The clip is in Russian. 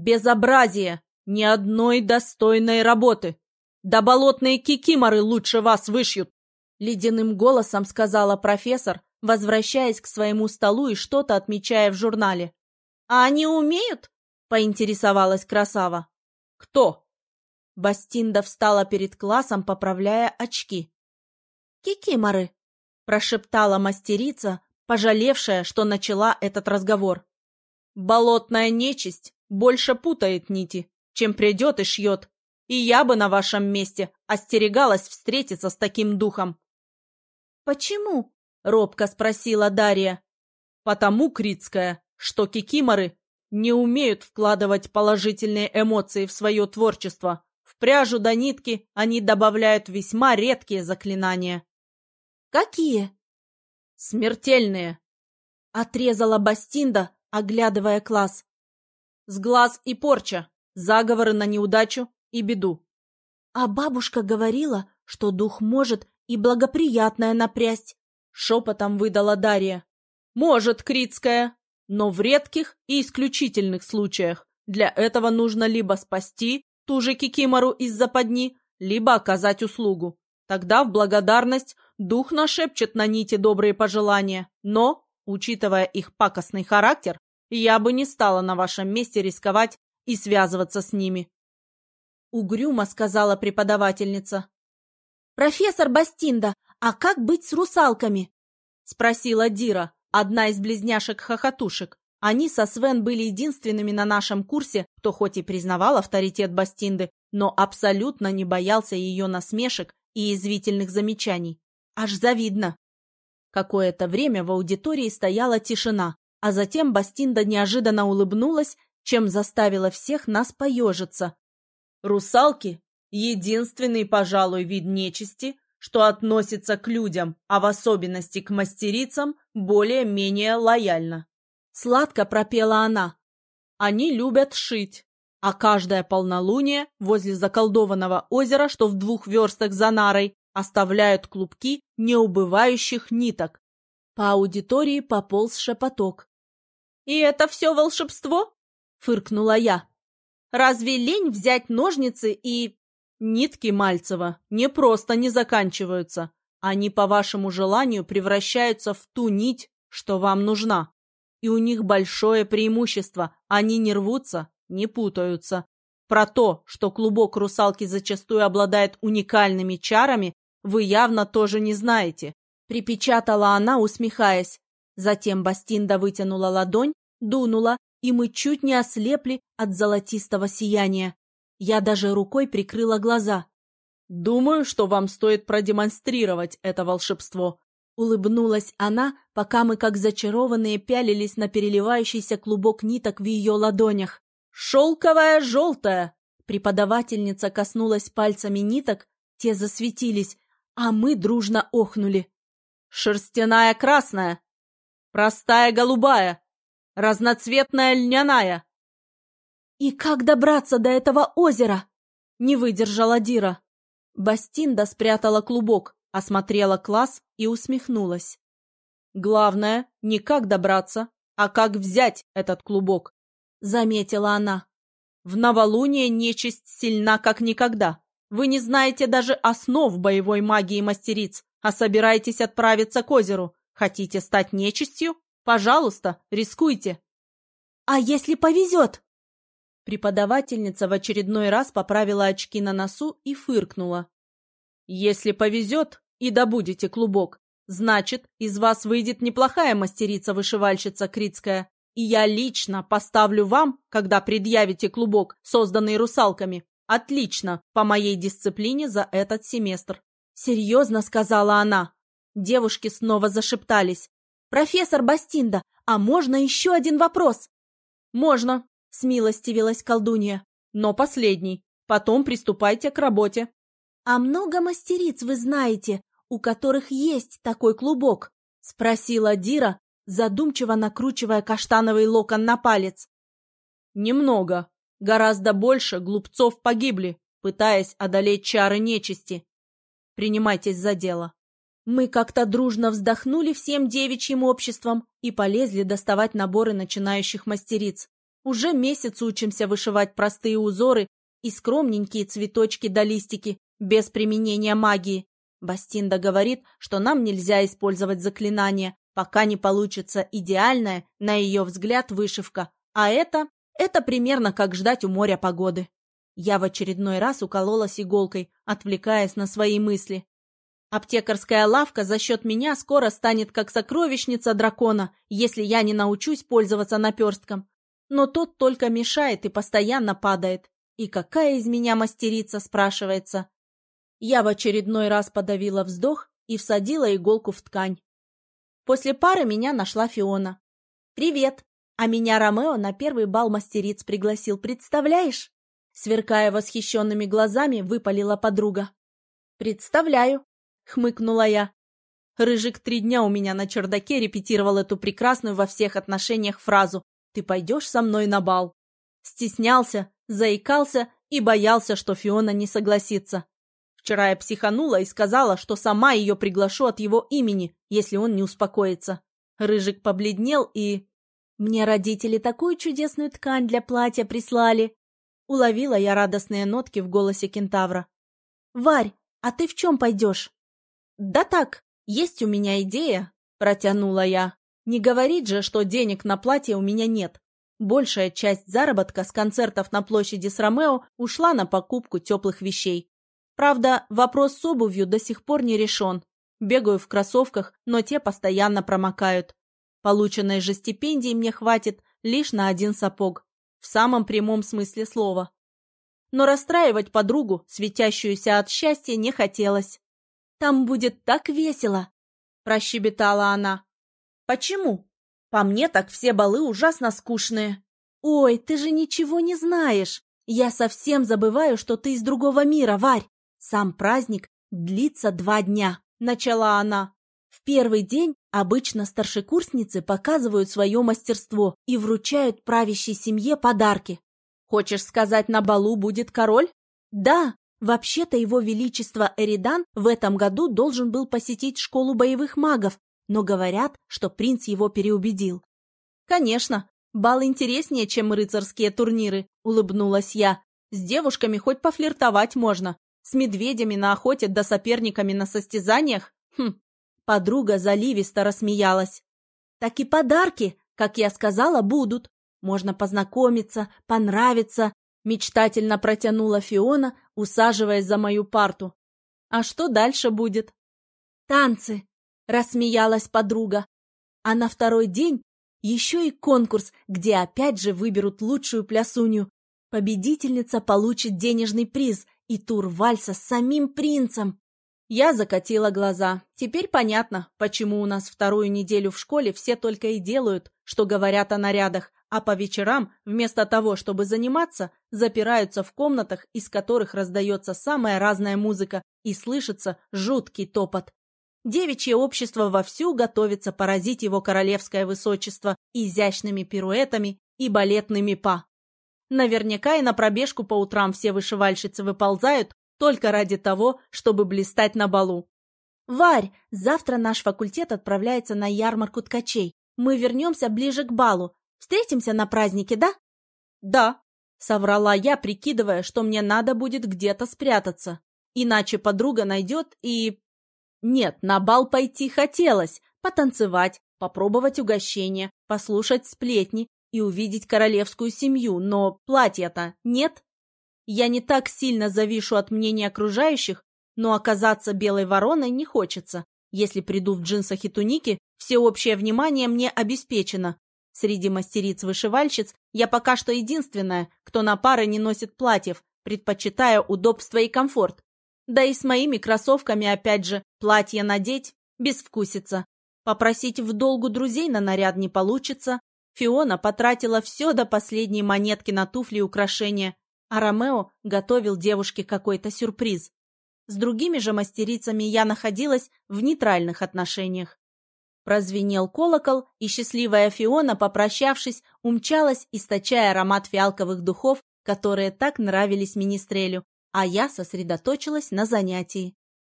Безобразие! Ни одной достойной работы! Да болотные кикиморы лучше вас вышьют!» Ледяным голосом сказала профессор, возвращаясь к своему столу и что-то отмечая в журнале. «А они умеют?» — поинтересовалась красава. «Кто?» Бастинда встала перед классом, поправляя очки. «Кикиморы!» — прошептала мастерица, пожалевшая, что начала этот разговор. «Болотная нечисть больше путает нити, чем придет и шьет, и я бы на вашем месте остерегалась встретиться с таким духом». «Почему?» — робко спросила Дарья. «Потому, Критская, что кикиморы не умеют вкладывать положительные эмоции в свое творчество. В пряжу до нитки они добавляют весьма редкие заклинания». «Какие?» «Смертельные», — отрезала Бастинда, оглядывая класс. «С глаз и порча, заговоры на неудачу и беду». А бабушка говорила, что дух может и благоприятное напрясть. Шепотом выдала Дарья. «Может, Критская, но в редких и исключительных случаях. Для этого нужно либо спасти ту же Кикимору из западни, либо оказать услугу. Тогда в благодарность дух нашепчет на нити добрые пожелания. Но, учитывая их пакостный характер, я бы не стала на вашем месте рисковать и связываться с ними. Угрюмо сказала преподавательница. «Профессор Бастинда, а как быть с русалками?» — спросила Дира, одна из близняшек-хохотушек. Они со Свен были единственными на нашем курсе, кто хоть и признавал авторитет Бастинды, но абсолютно не боялся ее насмешек и извительных замечаний. Аж завидно. Какое-то время в аудитории стояла тишина, а затем Бастинда неожиданно улыбнулась, чем заставила всех нас поежиться. «Русалки Единственный, пожалуй, вид нечисти, что относится к людям, а в особенности к мастерицам, более-менее лояльно. Сладко пропела она. Они любят шить, а каждое полнолуние возле заколдованного озера, что в двух верстах за нарой, оставляют клубки неубывающих ниток. По аудитории пополз шепоток. «И это все волшебство?» — фыркнула я. «Разве лень взять ножницы и Нитки Мальцева не просто не заканчиваются, они по вашему желанию превращаются в ту нить, что вам нужна. И у них большое преимущество, они не рвутся, не путаются. Про то, что клубок русалки зачастую обладает уникальными чарами, вы явно тоже не знаете. Припечатала она, усмехаясь. Затем Бастинда вытянула ладонь, дунула, и мы чуть не ослепли от золотистого сияния. Я даже рукой прикрыла глаза. «Думаю, что вам стоит продемонстрировать это волшебство», — улыбнулась она, пока мы, как зачарованные, пялились на переливающийся клубок ниток в ее ладонях. «Шелковая желтая!» Преподавательница коснулась пальцами ниток, те засветились, а мы дружно охнули. «Шерстяная красная!» «Простая голубая!» «Разноцветная льняная!» «И как добраться до этого озера?» — не выдержала Дира. Бастинда спрятала клубок, осмотрела класс и усмехнулась. «Главное, не как добраться, а как взять этот клубок», — заметила она. «В новолуние нечисть сильна как никогда. Вы не знаете даже основ боевой магии мастериц, а собираетесь отправиться к озеру. Хотите стать нечистью? Пожалуйста, рискуйте». «А если повезет?» Преподавательница в очередной раз поправила очки на носу и фыркнула. «Если повезет и добудете клубок, значит, из вас выйдет неплохая мастерица-вышивальщица Критская, и я лично поставлю вам, когда предъявите клубок, созданный русалками, отлично по моей дисциплине за этот семестр». «Серьезно», — сказала она. Девушки снова зашептались. «Профессор Бастинда, а можно еще один вопрос?» «Можно», — смилостивилась колдунья. «Но последний. Потом приступайте к работе». «А много мастериц вы знаете, у которых есть такой клубок?» — спросила Дира, задумчиво накручивая каштановый локон на палец. «Немного. Гораздо больше глупцов погибли, пытаясь одолеть чары нечисти. Принимайтесь за дело». Мы как-то дружно вздохнули всем девичьим обществом и полезли доставать наборы начинающих мастериц. Уже месяц учимся вышивать простые узоры и скромненькие цветочки да листики, без применения магии. Бастинда говорит, что нам нельзя использовать заклинания, пока не получится идеальная, на ее взгляд, вышивка. А это... это примерно как ждать у моря погоды. Я в очередной раз укололась иголкой, отвлекаясь на свои мысли. Аптекарская лавка за счет меня скоро станет как сокровищница дракона, если я не научусь пользоваться наперстком. Но тот только мешает и постоянно падает. И какая из меня мастерица, спрашивается. Я в очередной раз подавила вздох и всадила иголку в ткань. После пары меня нашла Фиона. «Привет!» А меня Ромео на первый бал мастериц пригласил, представляешь? Сверкая восхищенными глазами, выпалила подруга. «Представляю», — хмыкнула я. Рыжик три дня у меня на чердаке репетировал эту прекрасную во всех отношениях фразу «Ты пойдешь со мной на бал?» Стеснялся, заикался и боялся, что Фиона не согласится. Вчера я психанула и сказала, что сама ее приглашу от его имени, если он не успокоится. Рыжик побледнел и... «Мне родители такую чудесную ткань для платья прислали!» Уловила я радостные нотки в голосе кентавра. «Варь, а ты в чем пойдешь?» «Да так, есть у меня идея», — протянула я. «Не говорить же, что денег на платье у меня нет. Большая часть заработка с концертов на площади с Ромео ушла на покупку теплых вещей. Правда, вопрос с обувью до сих пор не решен. Бегаю в кроссовках, но те постоянно промокают. Полученной же стипендии мне хватит лишь на один сапог. В самом прямом смысле слова. Но расстраивать подругу, светящуюся от счастья, не хотелось. «Там будет так весело!» – прощебетала она. «Почему? По мне так все балы ужасно скучные». «Ой, ты же ничего не знаешь! Я совсем забываю, что ты из другого мира, Варь! Сам праздник длится два дня, начала она. В первый день обычно старшекурсницы показывают свое мастерство и вручают правящей семье подарки. Хочешь сказать, на балу будет король? Да, вообще-то его величество Эридан в этом году должен был посетить школу боевых магов, но говорят, что принц его переубедил. Конечно, бал интереснее, чем рыцарские турниры, улыбнулась я. С девушками хоть пофлиртовать можно, с медведями на охоте да соперниками на состязаниях? Хм, подруга заливисто рассмеялась. Так и подарки, как я сказала, будут. Можно познакомиться, понравиться, мечтательно протянула Фиона, усаживаясь за мою парту. А что дальше будет? Танцы, рассмеялась подруга. А на второй день еще и конкурс, где опять же выберут лучшую плясунью. Победительница получит денежный приз и тур вальса с самим принцем. Я закатила глаза. Теперь понятно, почему у нас вторую неделю в школе все только и делают, что говорят о нарядах, а по вечерам, вместо того, чтобы заниматься, запираются в комнатах, из которых раздается самая разная музыка и слышится жуткий топот. Девичье общество вовсю готовится поразить его королевское высочество изящными пируэтами и балетными па. Наверняка и на пробежку по утрам все вышивальщицы выползают только ради того, чтобы блистать на балу. «Варь, завтра наш факультет отправляется на ярмарку ткачей. Мы вернемся ближе к балу. Встретимся на празднике, да?» «Да», — соврала я, прикидывая, что мне надо будет где-то спрятаться. Иначе подруга найдет и... Нет, на бал пойти хотелось, потанцевать, попробовать угощение, послушать сплетни, и увидеть королевскую семью, но платья-то нет. Я не так сильно завишу от мнения окружающих, но оказаться белой вороной не хочется. Если приду в джинсах и тунике, всеобщее внимание мне обеспечено. Среди мастериц-вышивальщиц я пока что единственная, кто на пары не носит платьев, предпочитая удобство и комфорт. Да и с моими кроссовками, опять же, платье надеть – безвкусица. Попросить в долгу друзей на наряд не получится, Фиона потратила все до последней монетки на туфли и украшения, а Ромео готовил девушке какой-то сюрприз. С другими же мастерицами я находилась в нейтральных отношениях. Прозвенел колокол, и счастливая Фиона, попрощавшись, умчалась, источая аромат фиалковых духов, которые так нравились министрелю, а я сосредоточилась на занятии.